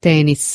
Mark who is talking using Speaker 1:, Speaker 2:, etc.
Speaker 1: tênis.